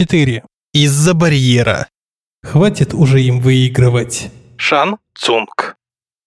4. Из-за барьера. Хватит уже им выигрывать. Шан Цунг.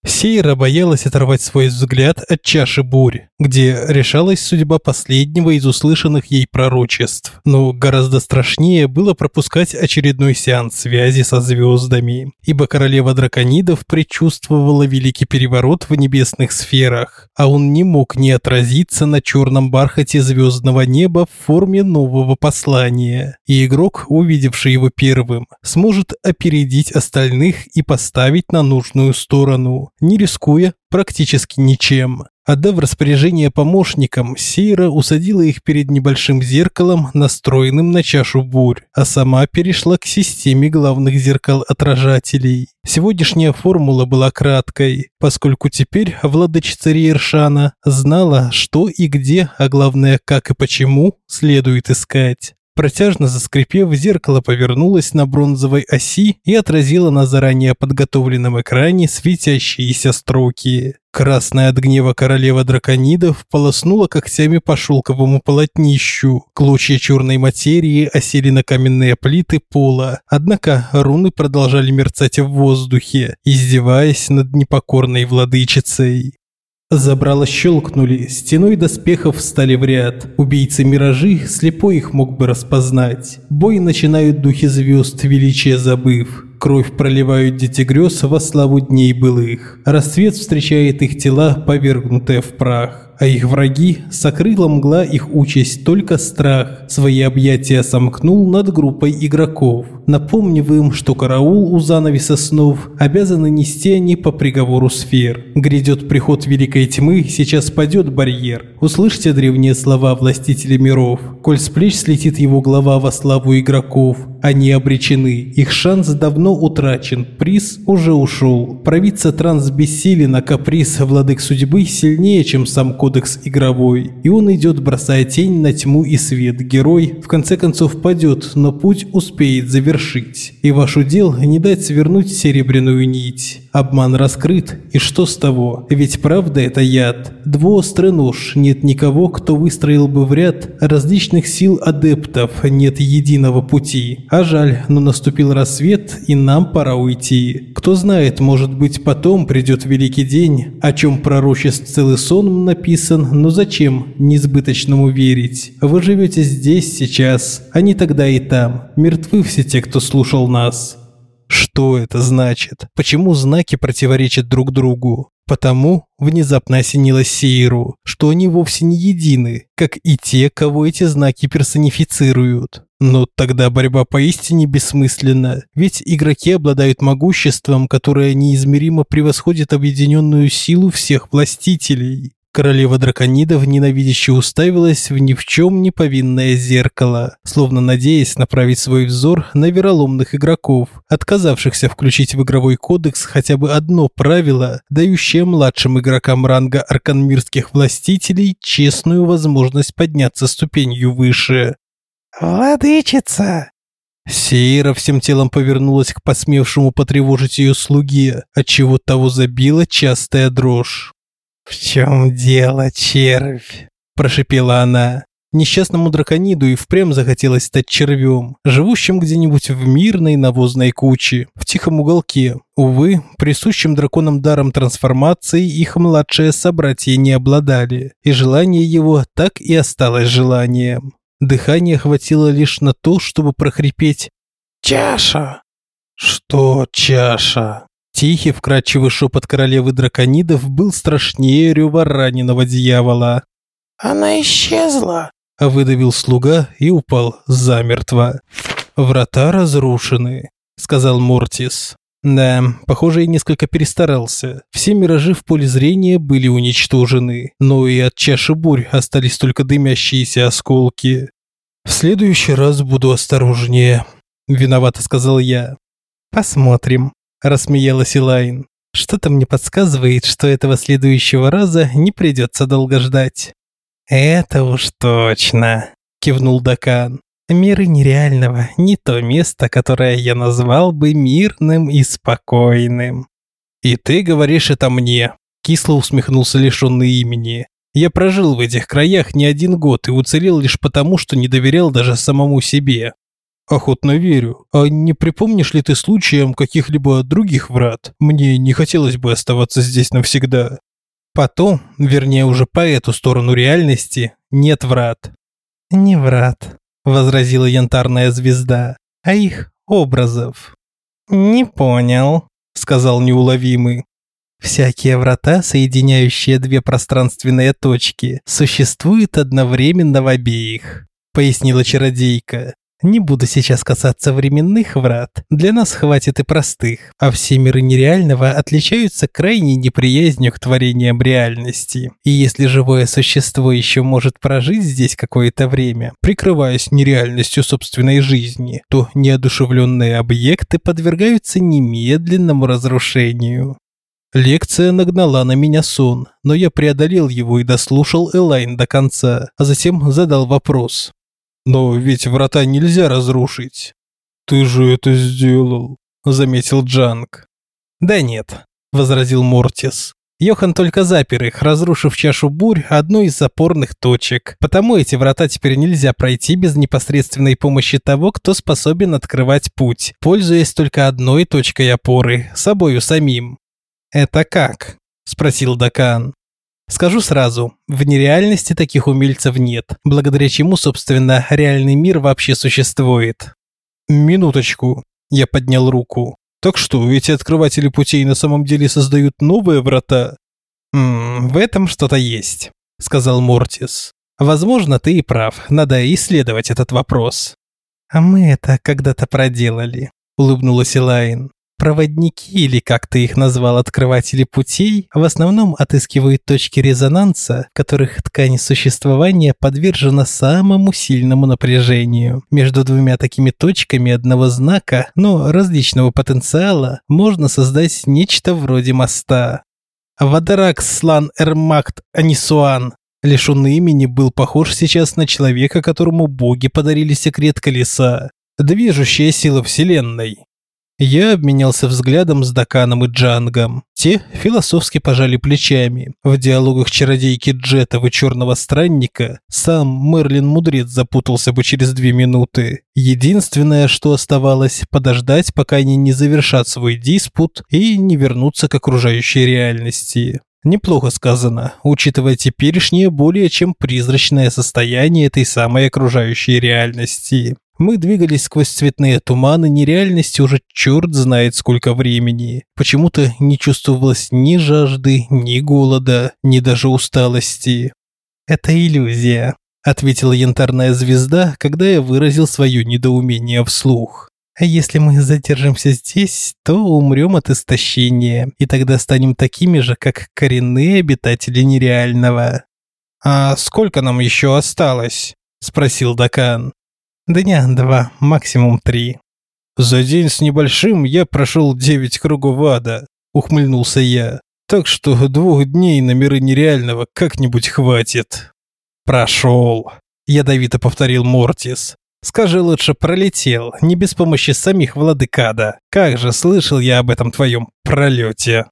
Сейра боялась оторвать свой взгляд от чаши бурь, где решалась судьба последнего из услышанных ей пророчеств. Но гораздо страшнее было пропускать очередной сеанс связи со звездами, ибо королева драконидов предчувствовала великий переворот в небесных сферах, а он не мог не отразиться на черном бархате звездного неба в форме нового послания. И игрок, увидевший его первым, сможет опередить остальных и поставить на нужную сторону не рискуя практически ничем. Отдав распоряжение помощникам, Сейра усадила их перед небольшим зеркалом, настроенным на чашу бурь, а сама перешла к системе главных зеркал-отражателей. Сегодняшняя формула была краткой, поскольку теперь владычица Риершана знала, что и где, а главное, как и почему, следует искать. Протяжно заскрипев, зеркало повернулось на бронзовой оси и отразило на заранее подготовленном экране светящиеся строки. Красная от гнева королева драконидов полоснула когтями по шелковому полотнищу. Клочья черной материи осели на каменные плиты пола, однако руны продолжали мерцать в воздухе, издеваясь над непокорной владычицей. Забрало щелкнули, стеной доспехов встали в ряд. Убийцы миражи, слепой их мог бы распознать. Бой начинают духи звезд, величие забыв. Кровь проливают дети грез во славу дней былых. Рассвет встречает их тела, повергнутые в прах а их враги сокрыла мгла их участь только страх. Свои объятия сомкнул над группой игроков, напомнив им, что караул у занавеса снов обязаны нести они по приговору сфер. Грядет приход великой тьмы, сейчас падет барьер. Услышьте древние слова властителя миров. Коль с плеч слетит его глава во славу игроков, они обречены, их шанс давно утрачен, приз уже ушел. Провидца транс бессилен, а каприз владык судьбы сильнее, чем сам кодекс игровой. И он идет, бросая тень на тьму и свет. Герой в конце концов падет, но путь успеет завершить. И ваш удел не дать свернуть серебряную нить. Обман раскрыт, и что с того? Ведь правда это яд. Двуострый нож, нет никого, кто выстроил бы в ряд различных сил адептов, нет единого пути. А жаль, но наступил рассвет, и нам пора уйти. Кто знает, может быть, потом придет великий день, о чем пророчеств целый сон написан, но зачем несбыточному верить? Вы живете здесь, сейчас, а не тогда и там. Мертвы все те, кто слушал нас. Что это значит? Почему знаки противоречат друг другу? Потому внезапно осенило Сейру, что они вовсе не едины, как и те, кого эти знаки персонифицируют. Но тогда борьба поистине бессмысленна, ведь игроки обладают могуществом, которое неизмеримо превосходит объединенную силу всех властителей. Королева драконидов ненавидяще уставилась в ни в чем не повинное зеркало, словно надеясь направить свой взор на вероломных игроков, отказавшихся включить в игровой кодекс хотя бы одно правило, дающее младшим игрокам ранга арканмирских властителей честную возможность подняться ступенью выше. «Владычица!» Сейра всем телом повернулась к посмевшему потревожить ее слуге, отчего того забила частая дрожь. «В чем дело, червь?» – прошипела она. Несчастному дракониду и впрямь захотелось стать червем, живущим где-нибудь в мирной навозной куче, в тихом уголке. Увы, присущим драконам даром трансформации их младшие собратья не обладали, и желание его так и осталось желанием. Дыхания хватило лишь на то, чтобы прохрипеть «Чаша!» «Что чаша?» Тихий, вкрадчивый шепот королевы драконидов был страшнее рева раненого дьявола. «Она исчезла!» – выдавил слуга и упал замертво. «Врата разрушены», – сказал Мортис. Да, похоже, и несколько перестарался. Все миражи в поле зрения были уничтожены, но и от чаши бурь остались только дымящиеся осколки. «В следующий раз буду осторожнее», – виновато сказал я. «Посмотрим», рассмеялась Илайн. Что-то мне подсказывает, что этого следующего раза не придется долго ждать. Это уж точно, кивнул Дакан. Миры нереального не то место, которое я назвал бы мирным и спокойным. И ты говоришь это мне, кисло усмехнулся лишённый имени. Я прожил в этих краях не один год и уцелел лишь потому, что не доверял даже самому себе. Охотно верю. А не припомнишь ли ты случаем каких-либо других врат? Мне не хотелось бы оставаться здесь навсегда. Потом, вернее уже по эту сторону реальности, нет врат. Не врат, возразила янтарная звезда, а их образов. Не понял, сказал неуловимый. Всякие врата, соединяющие две пространственные точки, существуют одновременно в обеих, пояснила чародейка. Не буду сейчас касаться временных врат, для нас хватит и простых, а все миры нереального отличаются крайней неприязнью к творениям реальности. И если живое существо еще может прожить здесь какое-то время, прикрываясь нереальностью собственной жизни, то неодушевленные объекты подвергаются немедленному разрушению. Лекция нагнала на меня сон, но я преодолел его и дослушал Элайн до конца, а затем задал вопрос. Но ведь врата нельзя разрушить. Ты же это сделал, заметил Джанг. Да нет, возразил Мортис. Йохан только запер их, разрушив чашу бурь одной из опорных точек. Потому эти врата теперь нельзя пройти без непосредственной помощи того, кто способен открывать путь, пользуясь только одной точкой опоры, собою самим. Это как? спросил Дакан. Скажу сразу, в нереальности таких умельцев нет, благодаря чему, собственно, реальный мир вообще существует. Минуточку. Я поднял руку. Так что, эти открыватели путей на самом деле создают новые врата? М в этом что-то есть, сказал Мортис. Возможно, ты и прав. Надо исследовать этот вопрос. А мы это когда-то проделали, улыбнулась Элайн. Проводники, или как ты их назвал, открыватели путей, в основном отыскивают точки резонанса, которых ткань существования подвержена самому сильному напряжению. Между двумя такими точками одного знака, но различного потенциала, можно создать нечто вроде моста. Вадаракс Слан Эрмакт Анисуан лишенный имени, был похож сейчас на человека, которому боги подарили секрет колеса. Движущая сила Вселенной. Я обменялся взглядом с Даканом и Джангом. Те философски пожали плечами. В диалогах чародейки Джетов и Черного Странника сам Мерлин Мудрец запутался бы через две минуты. Единственное, что оставалось, подождать, пока они не завершат свой диспут и не вернутся к окружающей реальности. Неплохо сказано, учитывая теперешнее более чем призрачное состояние этой самой окружающей реальности. Мы двигались сквозь цветные туманы нереальности уже черт знает сколько времени. Почему-то не чувствовалось ни жажды, ни голода, ни даже усталости. «Это иллюзия», – ответила янтарная звезда, когда я выразил свое недоумение вслух. А если мы задержимся здесь, то умрем от истощения, и тогда станем такими же, как коренные обитатели нереального. А сколько нам еще осталось? спросил Дакан. Дня два, максимум три. За день с небольшим я прошел девять кругов ада, ухмыльнулся я. Так что двух дней на миры нереального как-нибудь хватит. Прошел, ядовито повторил Мортис. Скажи лучше пролетел, не без помощи самих владыкада. Как же слышал я об этом твоем пролете.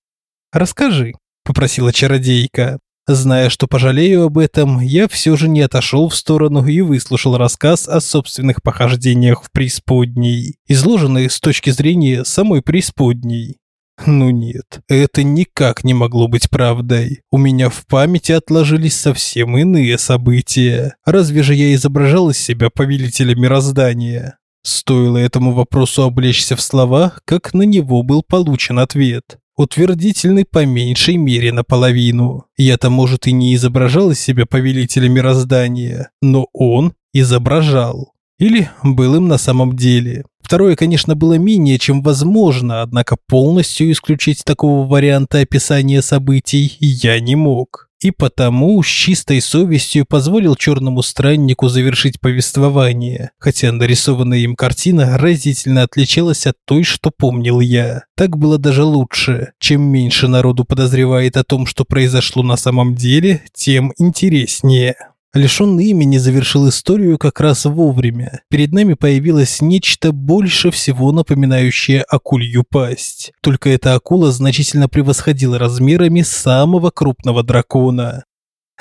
Расскажи, попросила чародейка. Зная, что пожалею об этом, я все же не отошел в сторону и выслушал рассказ о собственных похождениях в преисподней, изложенный с точки зрения самой преисподней. Ну нет, это никак не могло быть правдой. У меня в памяти отложились совсем иные события. Разве же я изображал из себя повелителя мироздания? Стоило этому вопросу облечься в слова, как на него был получен ответ утвердительный по меньшей мере наполовину. Я-то, может, и не изображал из себя повелителя мироздания, но он изображал. Или был им на самом деле. Второе, конечно, было менее чем возможно, однако полностью исключить такого варианта описания событий я не мог и потому с чистой совестью позволил черному страннику завершить повествование, хотя нарисованная им картина разительно отличалась от той, что помнил я. Так было даже лучше. Чем меньше народу подозревает о том, что произошло на самом деле, тем интереснее. Лишенный имени завершил историю как раз вовремя. Перед нами появилось нечто больше всего напоминающее акулью пасть. Только эта акула значительно превосходила размерами самого крупного дракона.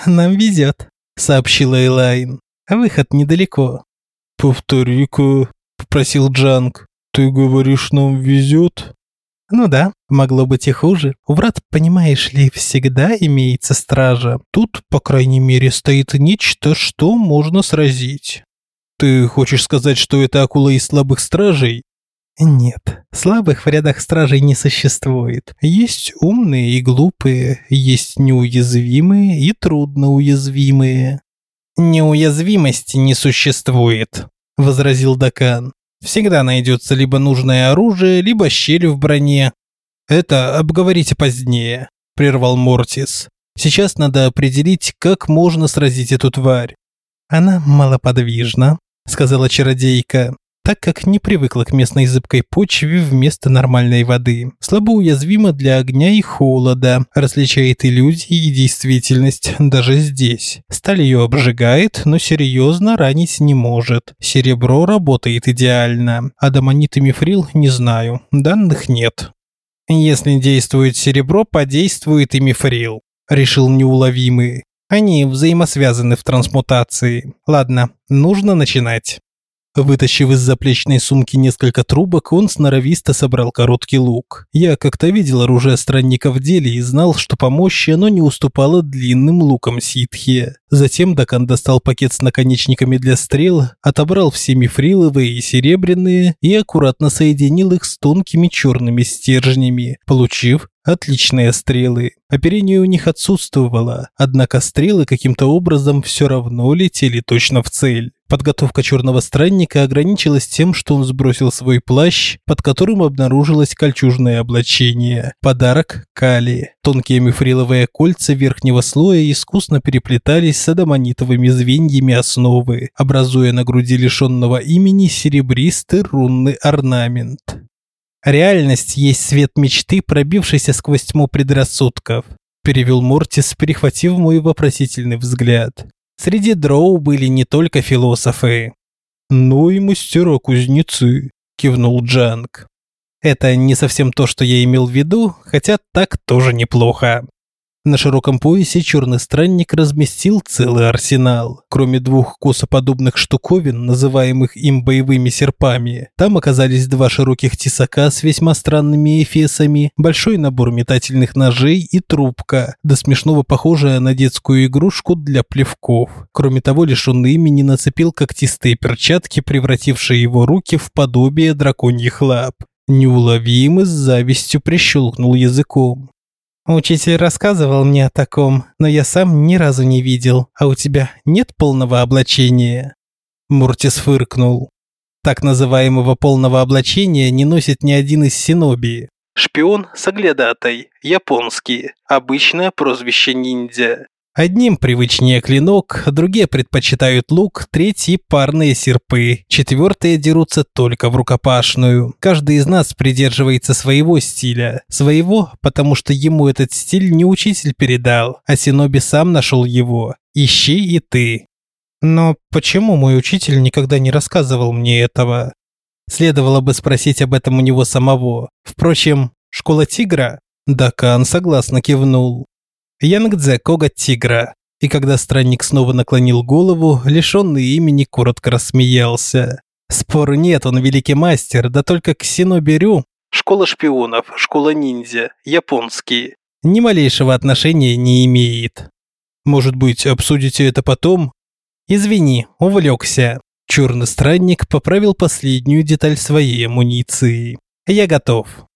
«Нам везет», — сообщила Элайн. «Выход недалеко». «Повтори-ка», попросил Джанг. «Ты говоришь, нам везет?» Ну да, могло быть и хуже. У врат, понимаешь ли, всегда имеется стража. Тут, по крайней мере, стоит нечто, что можно сразить. Ты хочешь сказать, что это акула из слабых стражей? Нет, слабых в рядах стражей не существует. Есть умные и глупые, есть неуязвимые и трудноуязвимые. Неуязвимости не существует, возразил Дакан. Всегда найдется либо нужное оружие, либо щель в броне. Это обговорите позднее, прервал Мортис. Сейчас надо определить, как можно сразить эту тварь. Она малоподвижна, сказала чародейка так как не привыкла к местной зыбкой почве вместо нормальной воды. Слабо уязвима для огня и холода, различает иллюзии и действительность даже здесь. Сталь ее обжигает, но серьезно ранить не может. Серебро работает идеально, а домонит и мифрил не знаю, данных нет. Если действует серебро, подействует и мифрил, решил неуловимый. Они взаимосвязаны в трансмутации. Ладно, нужно начинать. Вытащив из заплечной сумки несколько трубок, он сноровисто собрал короткий лук. Я как-то видел оружие странника в деле и знал, что по мощи оно не уступало длинным лукам ситхи. Затем Дакан достал пакет с наконечниками для стрел, отобрал все мифриловые и серебряные и аккуратно соединил их с тонкими черными стержнями, получив отличные стрелы. Оперение у них отсутствовало, однако стрелы каким-то образом все равно летели точно в цель. Подготовка черного странника ограничилась тем, что он сбросил свой плащ, под которым обнаружилось кольчужное облачение. Подарок Кали. Тонкие мифриловые кольца верхнего слоя искусно переплетались с адамонитовыми звеньями основы, образуя на груди лишенного имени серебристый рунный орнамент. Реальность есть свет мечты, пробившийся сквозь тьму предрассудков, перевел Мортис, перехватив мой вопросительный взгляд. Среди дроу были не только философы, но и мастера-кузнецы, кивнул Джанг. Это не совсем то, что я имел в виду, хотя так тоже неплохо. На широком поясе черный странник разместил целый арсенал. Кроме двух косоподобных штуковин, называемых им боевыми серпами, там оказались два широких тесака с весьма странными эфесами, большой набор метательных ножей и трубка, до смешного похожая на детскую игрушку для плевков. Кроме того, лишенный имени нацепил когтистые перчатки, превратившие его руки в подобие драконьих лап. Неуловимый с завистью прищелкнул языком. Учитель рассказывал мне о таком, но я сам ни разу не видел. А у тебя нет полного облачения?» Муртис фыркнул. Так называемого полного облачения не носит ни один из синоби. Шпион с оглядатой, японский, обычное прозвище ниндзя. Одним привычнее клинок, другие предпочитают лук, третьи – парные серпы, четвертые дерутся только в рукопашную. Каждый из нас придерживается своего стиля. Своего, потому что ему этот стиль не учитель передал, а Синоби сам нашел его. Ищи и ты. Но почему мой учитель никогда не рассказывал мне этого? Следовало бы спросить об этом у него самого. Впрочем, школа тигра? Дакан согласно кивнул. Янгдзе коготь тигра. И когда странник снова наклонил голову, лишенный имени коротко рассмеялся. Спору нет, он великий мастер, да только к Синоберю, школа шпионов, школа ниндзя, японские, ни малейшего отношения не имеет. Может быть, обсудите это потом? Извини, увлекся. Черный странник поправил последнюю деталь своей амуниции. Я готов.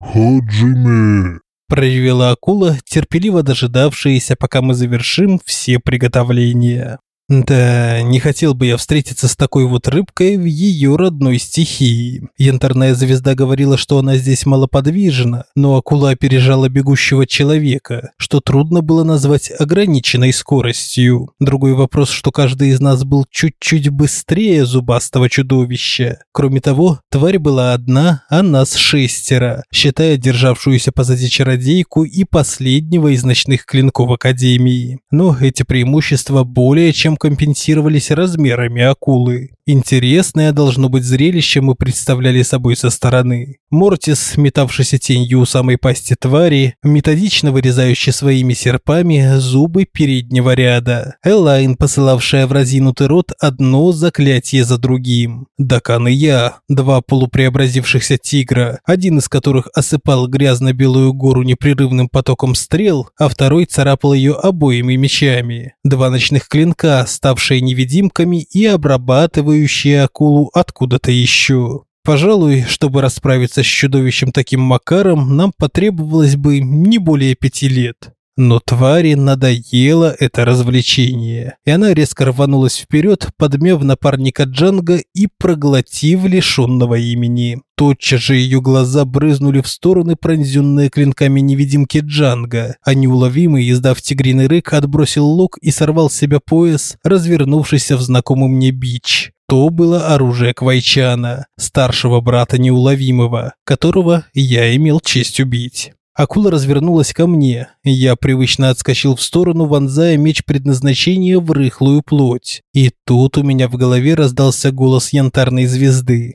Хаджиме, Проревела акула, терпеливо дожидавшаяся, пока мы завершим все приготовления. Да, не хотел бы я встретиться с такой вот рыбкой в ее родной стихии. Янтарная звезда говорила, что она здесь малоподвижна, но акула опережала бегущего человека, что трудно было назвать ограниченной скоростью. Другой вопрос, что каждый из нас был чуть-чуть быстрее зубастого чудовища. Кроме того, тварь была одна, а нас шестеро, считая державшуюся позади чародейку и последнего из ночных клинков Академии. Но эти преимущества более чем компенсировались размерами акулы. Интересное должно быть зрелище мы представляли собой со стороны. Мортис, метавшийся тенью у самой пасти твари, методично вырезающий своими серпами зубы переднего ряда. Элайн, посылавшая в разинутый рот одно заклятие за другим. Дакан и я, два полупреобразившихся тигра, один из которых осыпал грязно-белую гору непрерывным потоком стрел, а второй царапал ее обоими мечами. Два ночных клинка, ставшие невидимками и обрабатывающие акулу откуда-то еще. Пожалуй, чтобы расправиться с чудовищем таким макаром, нам потребовалось бы не более пяти лет. Но твари надоело это развлечение, и она резко рванулась вперед, подмяв напарника Джанга и проглотив лишенного имени. Тотчас же ее глаза брызнули в стороны, пронзенные клинками невидимки Джанга, а неуловимый, издав тигриный рык, отбросил лук и сорвал с себя пояс, развернувшийся в знакомый мне бич. То было оружие Квайчана, старшего брата неуловимого, которого я имел честь убить. Акула развернулась ко мне. Я привычно отскочил в сторону, вонзая меч предназначения в рыхлую плоть. И тут у меня в голове раздался голос янтарной звезды.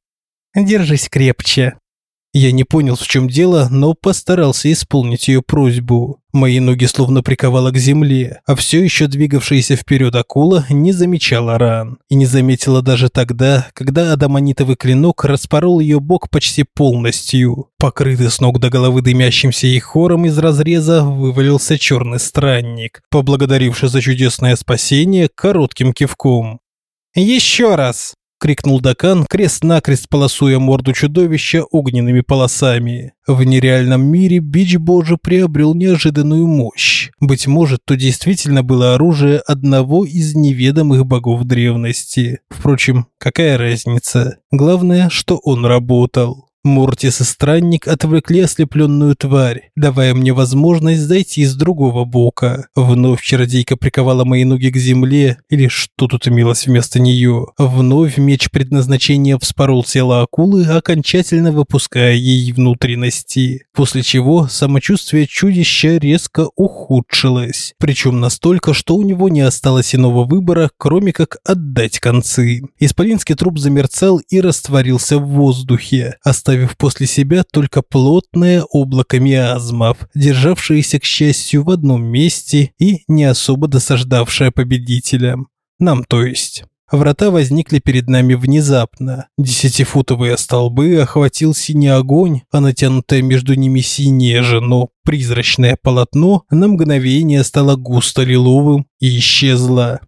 «Держись крепче». Я не понял, в чем дело, но постарался исполнить ее просьбу. Мои ноги словно приковало к земле, а все еще двигавшаяся вперед акула не замечала ран. И не заметила даже тогда, когда адамонитовый клинок распорол ее бок почти полностью. Покрытый с ног до головы дымящимся и из разреза вывалился черный странник, поблагодаривший за чудесное спасение коротким кивком. «Еще раз!» Крикнул Дакан, крест-накрест полосуя морду чудовища огненными полосами. В нереальном мире бич Божий приобрел неожиданную мощь. Быть может, то действительно было оружие одного из неведомых богов древности. Впрочем, какая разница? Главное, что он работал. Мортис и Странник отвлекли ослепленную тварь, давая мне возможность зайти с другого бока. Вновь чародейка приковала мои ноги к земле, или что тут имелось вместо нее. Вновь меч предназначения вспорол тело акулы, окончательно выпуская ей внутренности. После чего самочувствие чудища резко ухудшилось. Причем настолько, что у него не осталось иного выбора, кроме как отдать концы. Исполинский труп замерцал и растворился в воздухе, оставив оставив после себя только плотное облако миазмов, державшееся, к счастью, в одном месте и не особо досаждавшее победителям. Нам, то есть. Врата возникли перед нами внезапно. Десятифутовые столбы охватил синий огонь, а натянутое между ними синее же, но призрачное полотно на мгновение стало густо лиловым и исчезло.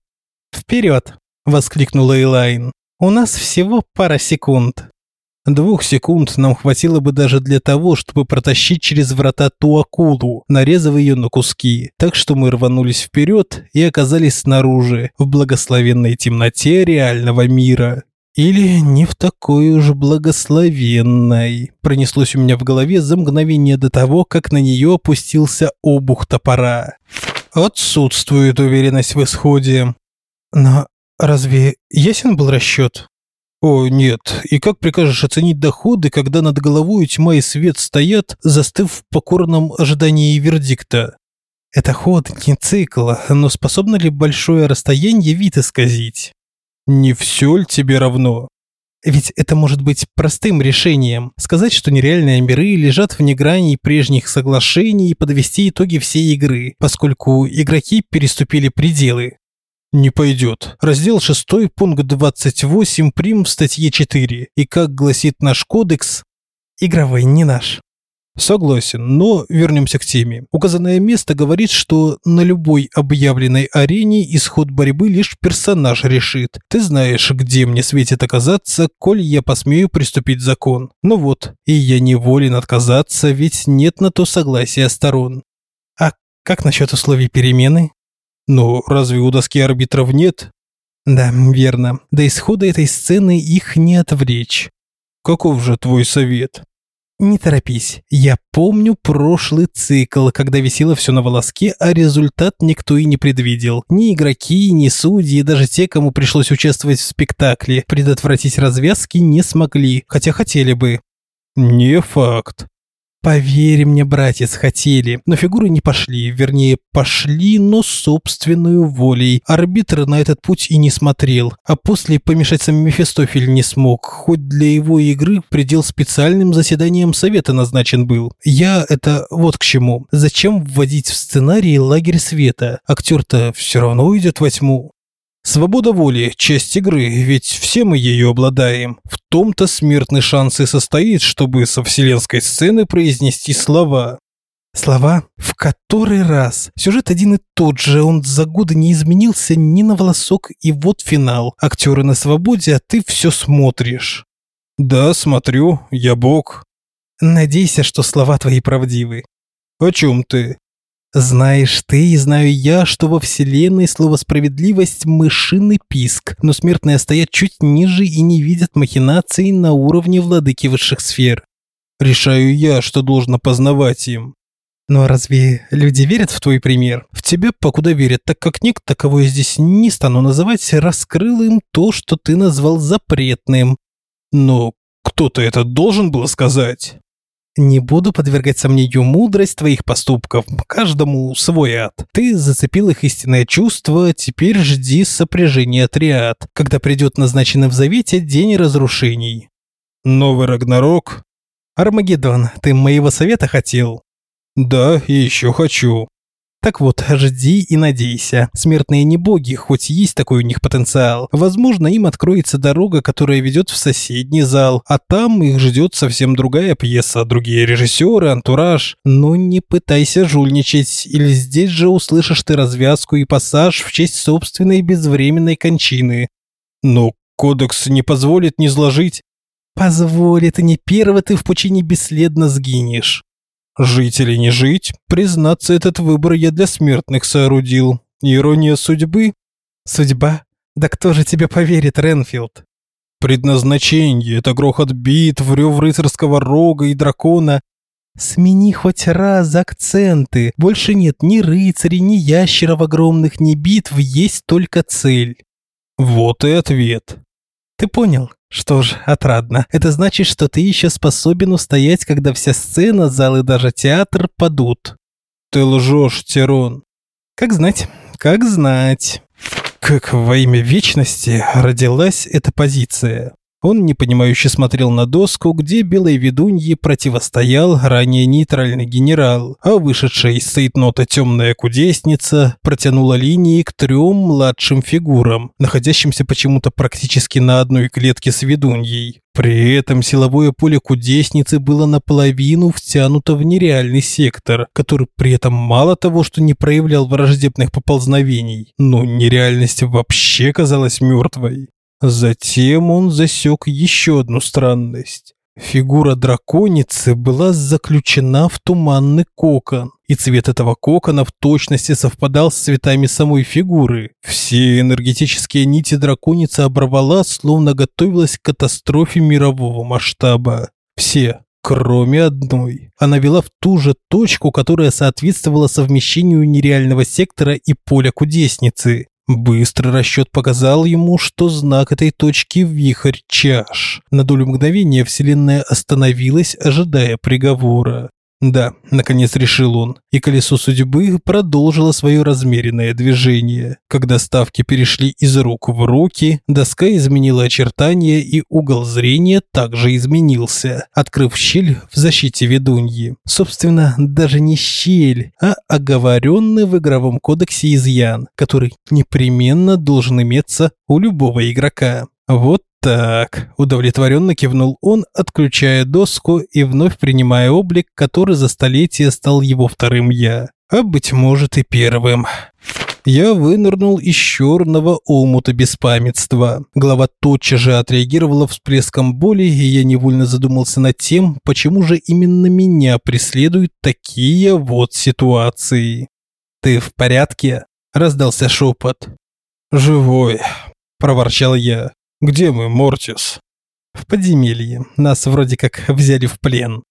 «Вперед!» – воскликнула Элайн. «У нас всего пара секунд». Двух секунд нам хватило бы даже для того, чтобы протащить через врата ту акулу, нарезав ее на куски. Так что мы рванулись вперед и оказались снаружи, в благословенной темноте реального мира. Или не в такой уж благословенной. Пронеслось у меня в голове за мгновение до того, как на нее опустился обух топора. Отсутствует уверенность в исходе. Но разве ясен был расчет? О, нет. И как прикажешь оценить доходы, когда над головой тьма и свет стоят, застыв в покорном ожидании вердикта? Это ход, не цикл, но способно ли большое расстояние вид исказить? Не все ли тебе равно? Ведь это может быть простым решением. Сказать, что нереальные миры лежат вне граней прежних соглашений и подвести итоги всей игры, поскольку игроки переступили пределы. Не пойдет. Раздел 6, пункт 28 прим в статье 4. И как гласит наш кодекс, игровой не наш. Согласен, но вернемся к теме. Указанное место говорит, что на любой объявленной арене исход борьбы лишь персонаж решит. Ты знаешь, где мне светит оказаться, коль я посмею приступить закон. Ну вот, и я не волен отказаться, ведь нет на то согласия сторон. А как насчет условий перемены? Но разве у доски арбитров нет? Да, верно. До исхода этой сцены их не отвлечь. Каков же твой совет? Не торопись. Я помню прошлый цикл, когда висело все на волоске, а результат никто и не предвидел. Ни игроки, ни судьи, даже те, кому пришлось участвовать в спектакле, предотвратить развязки не смогли, хотя хотели бы. Не факт. Поверь мне, братец, хотели, но фигуры не пошли, вернее, пошли, но собственную волей. Арбитр на этот путь и не смотрел, а после помешать сам Мефистофель не смог, хоть для его игры предел специальным заседанием совета назначен был. Я это вот к чему. Зачем вводить в сценарий лагерь света? Актер-то все равно уйдет во тьму. Свобода воли – часть игры, ведь все мы ее обладаем. В том-то смертный шанс и состоит, чтобы со вселенской сцены произнести слова. Слова в который раз. Сюжет один и тот же, он за годы не изменился ни на волосок, и вот финал. Актеры на свободе, а ты все смотришь. Да, смотрю, я бог. Надейся, что слова твои правдивы. О чем ты? Знаешь ты и знаю я, что во Вселенной слово «справедливость» – мышиный писк, но смертные стоят чуть ниже и не видят махинаций на уровне владыки высших сфер. Решаю я, что должно познавать им. Но разве люди верят в твой пример? В тебя покуда верят, так как некто, кого я здесь не стану называть, раскрыл им то, что ты назвал запретным. Но кто-то это должен был сказать. Не буду подвергать сомнению мудрость твоих поступков. Каждому свой ад. Ты зацепил их истинное чувство, теперь жди сопряжения триад, когда придет назначенный в завете день разрушений. Новый Рагнарок? Армагеддон, ты моего совета хотел? Да, еще хочу. Так вот, жди и надейся. Смертные не боги, хоть есть такой у них потенциал. Возможно, им откроется дорога, которая ведет в соседний зал, а там их ждет совсем другая пьеса, другие режиссеры, антураж. Но не пытайся жульничать, или здесь же услышишь ты развязку и пассаж в честь собственной безвременной кончины. Но кодекс не позволит не сложить. Позволит, и не первый ты в пучине бесследно сгинешь. Жить или не жить, признаться, этот выбор я для смертных соорудил. Ирония судьбы? Судьба? Да кто же тебе поверит, Ренфилд? Предназначение – это грохот битв, рев рыцарского рога и дракона. Смени хоть раз акценты. Больше нет ни рыцарей, ни ящеров огромных, ни битв, есть только цель. Вот и ответ. Ты понял? Что ж, отрадно. Это значит, что ты еще способен устоять, когда вся сцена, зал и даже театр падут. Ты лжешь, Тирон. Как знать, как знать. Как во имя вечности родилась эта позиция. Он непонимающе смотрел на доску, где белой ведунье противостоял ранее нейтральный генерал, а вышедшая из сейтнота темная кудесница протянула линии к трем младшим фигурам, находящимся почему-то практически на одной клетке с ведуньей. При этом силовое поле кудесницы было наполовину втянуто в нереальный сектор, который при этом мало того, что не проявлял враждебных поползновений, но нереальность вообще казалась мертвой. Затем он засек еще одну странность. Фигура драконицы была заключена в туманный кокон, и цвет этого кокона в точности совпадал с цветами самой фигуры. Все энергетические нити драконицы оборвала, словно готовилась к катастрофе мирового масштаба. Все, кроме одной. Она вела в ту же точку, которая соответствовала совмещению нереального сектора и поля кудесницы. Быстрый расчет показал ему, что знак этой точки – вихрь чаш. На долю мгновения Вселенная остановилась, ожидая приговора. Да, наконец решил он, и колесо судьбы продолжило свое размеренное движение. Когда ставки перешли из рук в руки, доска изменила очертания, и угол зрения также изменился, открыв щель в защите ведуньи. Собственно, даже не щель, а оговоренный в игровом кодексе изъян, который непременно должен иметься у любого игрока. Вот так, удовлетворенно кивнул он, отключая доску и вновь принимая облик, который за столетие стал его вторым «я». А быть может и первым. Я вынырнул из черного омута беспамятства. Голова тотчас же отреагировала всплеском боли, и я невольно задумался над тем, почему же именно меня преследуют такие вот ситуации. «Ты в порядке?» – раздался шепот. «Живой», – проворчал я. «Где мы, Мортис?» «В подземелье. Нас вроде как взяли в плен».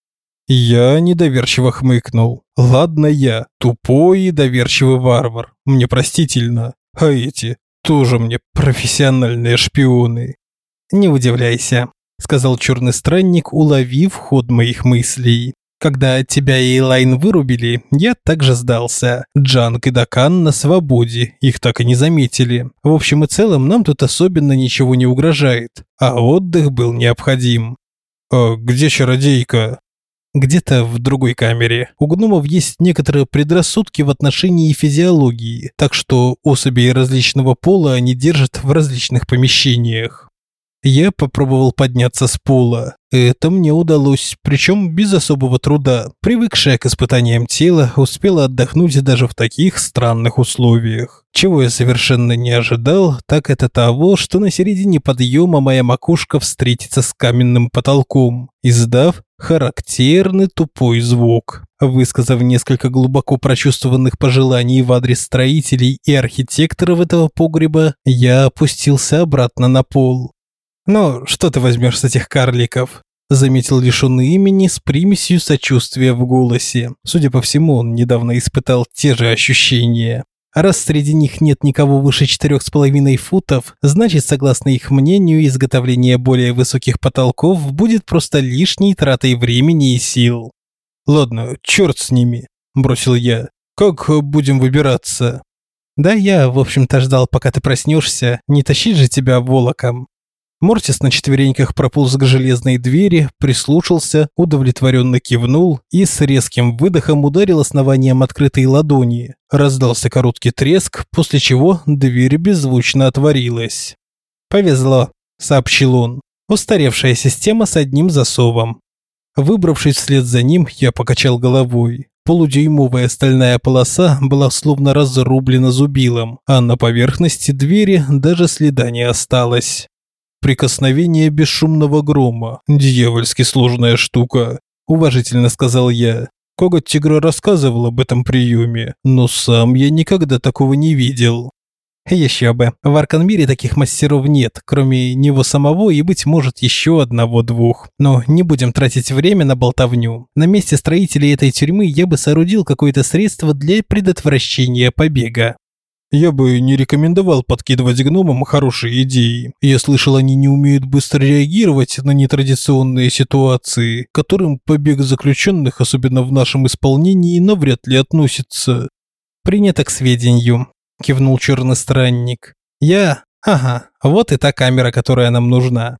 Я недоверчиво хмыкнул. «Ладно я, тупой и доверчивый варвар. Мне простительно. А эти тоже мне профессиональные шпионы». «Не удивляйся», — сказал черный странник, уловив ход моих мыслей. Когда тебя и Элайн вырубили, я также сдался. Джанг и Дакан на свободе, их так и не заметили. В общем и целом, нам тут особенно ничего не угрожает, а отдых был необходим. «А где чародейка?» Где-то в другой камере. У гномов есть некоторые предрассудки в отношении физиологии, так что особей различного пола они держат в различных помещениях. Я попробовал подняться с пола. Это мне удалось, причем без особого труда. Привыкшая к испытаниям тела, успела отдохнуть даже в таких странных условиях. Чего я совершенно не ожидал, так это того, что на середине подъема моя макушка встретится с каменным потолком, издав характерный тупой звук. Высказав несколько глубоко прочувствованных пожеланий в адрес строителей и архитекторов этого погреба, я опустился обратно на пол. «Ну, что ты возьмешь с этих карликов?» Заметил лишенный имени с примесью сочувствия в голосе. Судя по всему, он недавно испытал те же ощущения. А раз среди них нет никого выше четырех с половиной футов, значит, согласно их мнению, изготовление более высоких потолков будет просто лишней тратой времени и сил. «Ладно, черт с ними», – бросил я. «Как будем выбираться?» «Да я, в общем-то, ждал, пока ты проснешься. Не тащить же тебя волоком». Мортис на четвереньках прополз к железной двери, прислушался, удовлетворенно кивнул и с резким выдохом ударил основанием открытой ладони. Раздался короткий треск, после чего дверь беззвучно отворилась. «Повезло», – сообщил он. «Устаревшая система с одним засовом». Выбравшись вслед за ним, я покачал головой. Полудюймовая стальная полоса была словно разрублена зубилом, а на поверхности двери даже следа не осталось прикосновение бесшумного грома. Дьявольски сложная штука, уважительно сказал я. Коготь тигра рассказывал об этом приеме, но сам я никогда такого не видел. Еще бы. В Арканмире таких мастеров нет, кроме него самого и, быть может, еще одного-двух. Но не будем тратить время на болтовню. На месте строителей этой тюрьмы я бы соорудил какое-то средство для предотвращения побега. Я бы не рекомендовал подкидывать гномам хорошие идеи. Я слышал, они не умеют быстро реагировать на нетрадиционные ситуации, к которым побег заключенных, особенно в нашем исполнении, навряд ли относится. Принято к сведению, кивнул черный странник. Я... Ага, вот и та камера, которая нам нужна.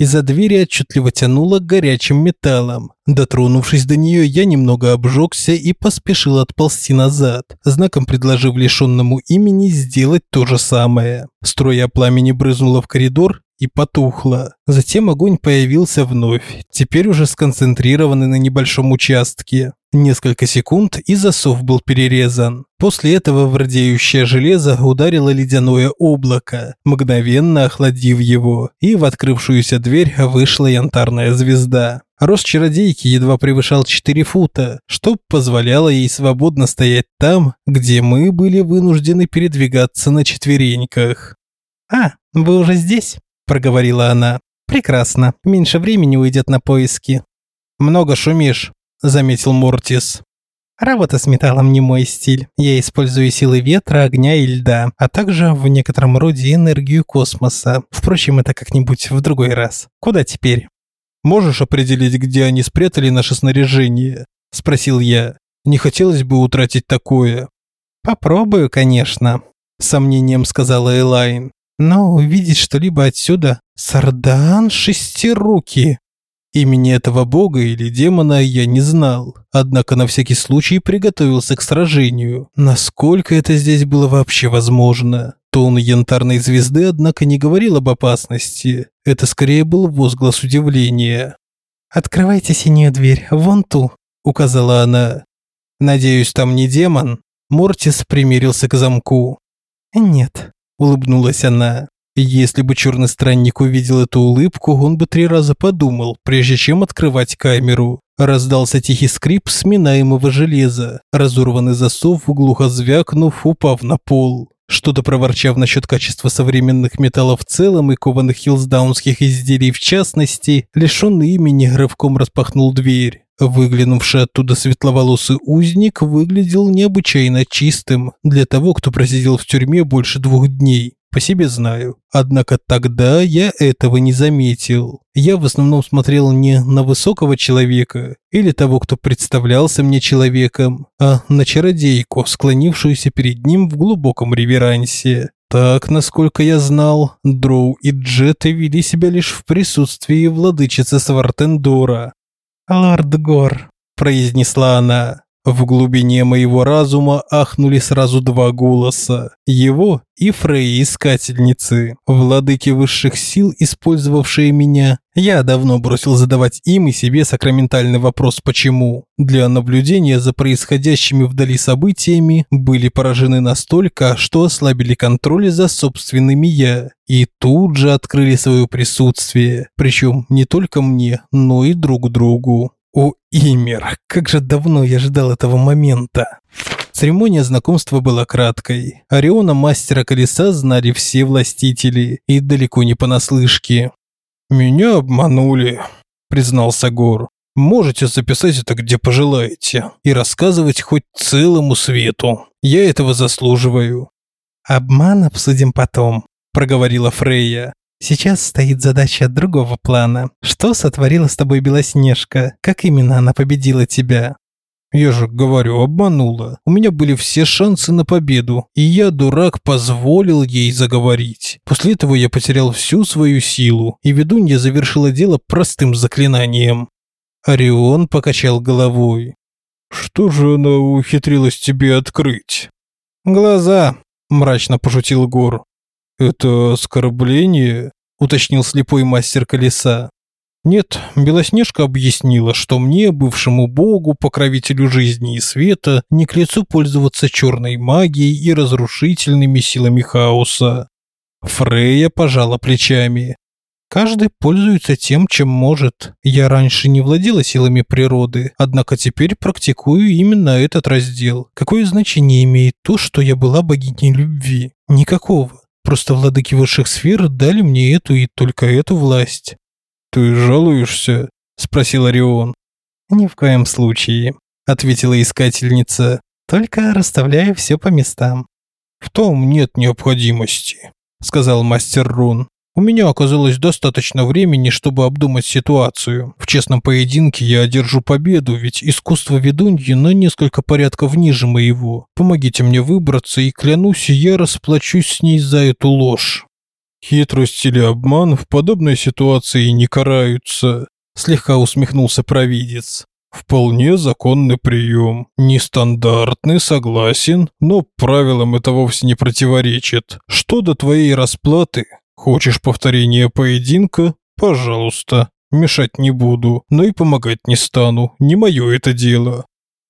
Из-за двери отчетливо тянуло горячим металлом. Дотронувшись до нее, я немного обжегся и поспешил отползти назад, знаком предложив лишенному имени сделать то же самое. Струя пламени брызнула в коридор и потухла. Затем огонь появился вновь, теперь уже сконцентрированный на небольшом участке. Несколько секунд, и засов был перерезан. После этого в радеющее железо ударило ледяное облако, мгновенно охладив его, и в открывшуюся дверь вышла янтарная звезда. Рост чародейки едва превышал 4 фута, что позволяло ей свободно стоять там, где мы были вынуждены передвигаться на четвереньках. «А, вы уже здесь?» – проговорила она. «Прекрасно. Меньше времени уйдет на поиски». «Много шумишь», заметил Мортис. Работа с металлом не мой стиль. Я использую силы ветра, огня и льда, а также в некотором роде энергию космоса. Впрочем, это как-нибудь в другой раз. Куда теперь? Можешь определить, где они спрятали наше снаряжение? спросил я. Не хотелось бы утратить такое. Попробую, конечно, с сомнением сказала Элайн. Но увидеть что-либо отсюда Сардан шестируки. Имени этого бога или демона я не знал, однако на всякий случай приготовился к сражению. Насколько это здесь было вообще возможно? Тон янтарной звезды, однако, не говорил об опасности. Это скорее был возглас удивления. «Открывайте синюю дверь, вон ту», – указала она. «Надеюсь, там не демон?» Мортис примирился к замку. «Нет», – улыбнулась она. Если бы черный странник увидел эту улыбку, он бы три раза подумал, прежде чем открывать камеру. Раздался тихий скрип сминаемого железа. Разорванный засов, глухо звякнув, упав на пол. Что-то проворчав насчет качества современных металлов в целом и кованых хилсдаунских изделий в частности, лишенный имени рывком распахнул дверь. Выглянувший оттуда светловолосый узник выглядел необычайно чистым для того, кто просидел в тюрьме больше двух дней. По себе знаю. Однако тогда я этого не заметил. Я в основном смотрел не на высокого человека или того, кто представлялся мне человеком, а на чародейку, склонившуюся перед ним в глубоком реверансе. Так, насколько я знал, Дроу и Джет вели себя лишь в присутствии владычицы Свартендора. «Лорд Гор», – произнесла она. В глубине моего разума ахнули сразу два голоса. Его и Фрей Искательницы, владыки высших сил, использовавшие меня. Я давно бросил задавать им и себе сакраментальный вопрос «почему?». Для наблюдения за происходящими вдали событиями были поражены настолько, что ослабили контроль за собственными «я». И тут же открыли свое присутствие, причем не только мне, но и друг другу. О, Имер, как же давно я ждал этого момента. Церемония знакомства была краткой. Ориона мастера колеса знали все властители и далеко не понаслышке. «Меня обманули», – признался Гор. «Можете записать это где пожелаете и рассказывать хоть целому свету. Я этого заслуживаю». «Обман обсудим потом», – проговорила Фрейя. Сейчас стоит задача другого плана. Что сотворила с тобой Белоснежка? Как именно она победила тебя? Я же говорю, обманула. У меня были все шансы на победу, и я, дурак, позволил ей заговорить. После этого я потерял всю свою силу, и ведунья завершила дело простым заклинанием. Орион покачал головой. Что же она ухитрилась тебе открыть? Глаза, мрачно пошутил Гор. «Это оскорбление?» – уточнил слепой мастер колеса. Нет, Белоснежка объяснила, что мне, бывшему богу, покровителю жизни и света, не к лицу пользоваться черной магией и разрушительными силами хаоса. Фрея пожала плечами. Каждый пользуется тем, чем может. Я раньше не владела силами природы, однако теперь практикую именно этот раздел. Какое значение имеет то, что я была богиней любви? Никакого. Просто владыки высших сфер дали мне эту и только эту власть. Ты жалуешься? спросил Орион. Ни в коем случае, ответила искательница. Только расставляю все по местам. В том нет необходимости, сказал мастер рун. У меня оказалось достаточно времени, чтобы обдумать ситуацию. В честном поединке я одержу победу, ведь искусство ведуньи на несколько порядков ниже моего. Помогите мне выбраться, и клянусь, я расплачусь с ней за эту ложь. Хитрость или обман в подобной ситуации не караются, слегка усмехнулся провидец. Вполне законный прием. Нестандартный, согласен, но правилам это вовсе не противоречит. Что до твоей расплаты, Хочешь повторения поединка? Пожалуйста. Мешать не буду, но и помогать не стану. Не мое это дело.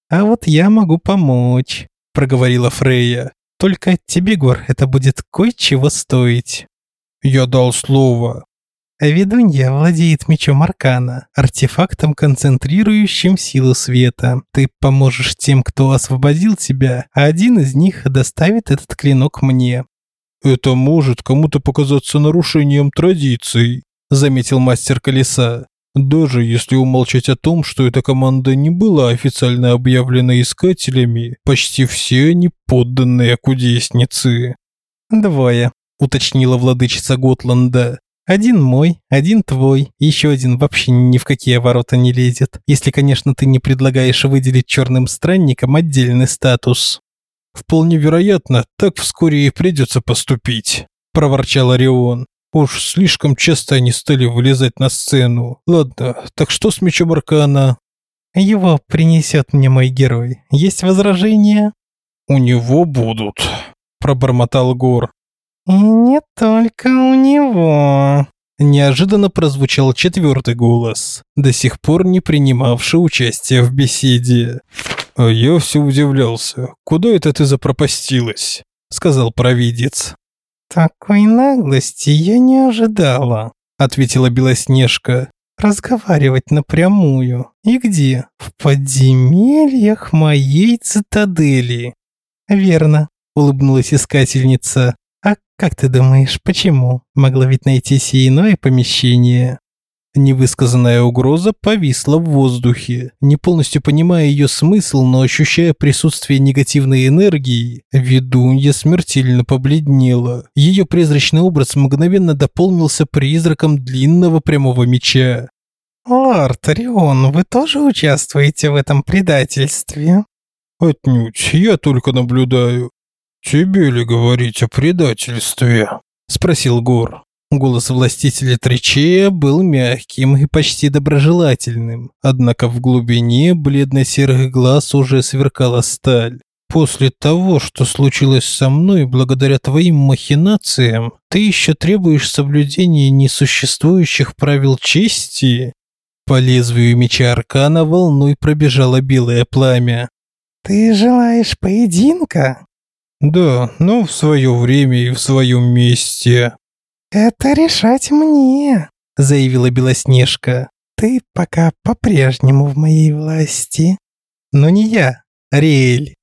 А вот я могу помочь, проговорила Фрейя. Только тебе, Гор, это будет кое-чего стоить. Я дал слово. Ведунья владеет мечом Аркана, артефактом, концентрирующим силу света. Ты поможешь тем, кто освободил тебя, а один из них доставит этот клинок мне. «Это может кому-то показаться нарушением традиций», – заметил мастер колеса. Даже если умолчать о том, что эта команда не была официально объявлена искателями, почти все они подданные кудесницы. «Двое», – уточнила владычица Готланда. «Один мой, один твой, еще один вообще ни в какие ворота не лезет, если, конечно, ты не предлагаешь выделить черным странникам отдельный статус». «Вполне вероятно, так вскоре и придется поступить», – проворчал Орион. «Уж слишком часто они стали вылезать на сцену. Ладно, так что с мечом Аркана?» «Его принесет мне мой герой. Есть возражения?» «У него будут», – пробормотал Гор. «И не только у него», Неожиданно прозвучал четвертый голос, до сих пор не принимавший участие в беседе. «А я все удивлялся. Куда это ты запропастилась?» – сказал провидец. «Такой наглости я не ожидала», – ответила Белоснежка. «Разговаривать напрямую. И где? В подземельях моей цитадели». «Верно», – улыбнулась искательница. «А как ты думаешь, почему? Могла ведь найтись и иное помещение». Невысказанная угроза повисла в воздухе. Не полностью понимая ее смысл, но ощущая присутствие негативной энергии, ведунья смертельно побледнела. Ее призрачный образ мгновенно дополнился призраком длинного прямого меча. «Лорд Орион, вы тоже участвуете в этом предательстве?» «Отнюдь, я только наблюдаю. Тебе ли говорить о предательстве?» – спросил Гор. Голос властителя Тричея был мягким и почти доброжелательным, однако в глубине бледно-серых глаз уже сверкала сталь. После того, что случилось со мной благодаря твоим махинациям, ты еще требуешь соблюдения несуществующих правил чести? По лезвию меча Аркана волной пробежало белое пламя. Ты желаешь поединка? Да, но в свое время и в своем месте. «Это решать мне», – заявила Белоснежка. «Ты пока по-прежнему в моей власти». «Но не я, Ариэль».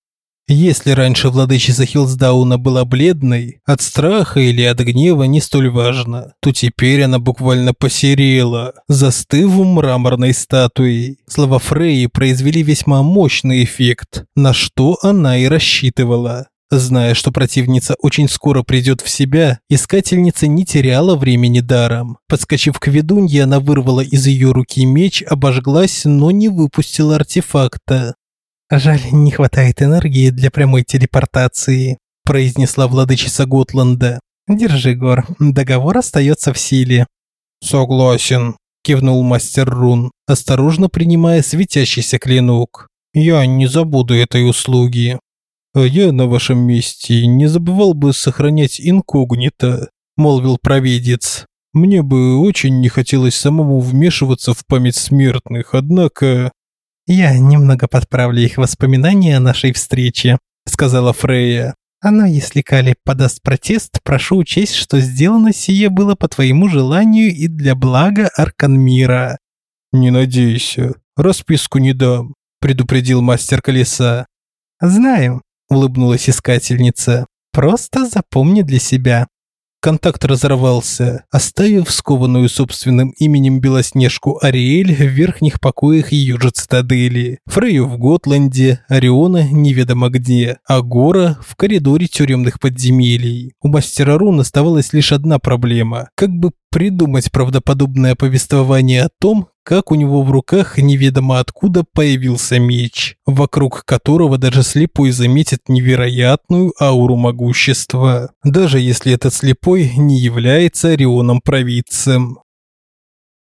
Если раньше владычица Хилсдауна была бледной, от страха или от гнева не столь важно, то теперь она буквально посерела, застыв мраморной статуей. Слова Фреи произвели весьма мощный эффект, на что она и рассчитывала. Зная, что противница очень скоро придет в себя, искательница не теряла времени даром. Подскочив к ведунье, она вырвала из ее руки меч, обожглась, но не выпустила артефакта. «Жаль, не хватает энергии для прямой телепортации», – произнесла владычица Готланда. «Держи, Гор, договор остается в силе». «Согласен», – кивнул мастер рун, осторожно принимая светящийся клинок. «Я не забуду этой услуги». «А я на вашем месте не забывал бы сохранять инкогнито», – молвил провидец. «Мне бы очень не хотелось самому вмешиваться в память смертных, однако...» «Я немного подправлю их воспоминания о нашей встрече», – сказала Фрея. «Но если Кали подаст протест, прошу учесть, что сделано сие было по твоему желанию и для блага Арканмира». «Не надейся, расписку не дам», – предупредил мастер колеса. «Знаю», улыбнулась искательница. Просто запомни для себя. Контакт разорвался, оставив скованную собственным именем Белоснежку Ариэль в верхних покоях ее же цитадели, Фрейю в Готланде, Ориона неведомо где, а Гора в коридоре тюремных подземелий. У мастера рун оставалась лишь одна проблема – как бы придумать правдоподобное повествование о том, как у него в руках неведомо откуда появился меч, вокруг которого даже слепой заметит невероятную ауру могущества, даже если этот слепой не является Орионом-провидцем.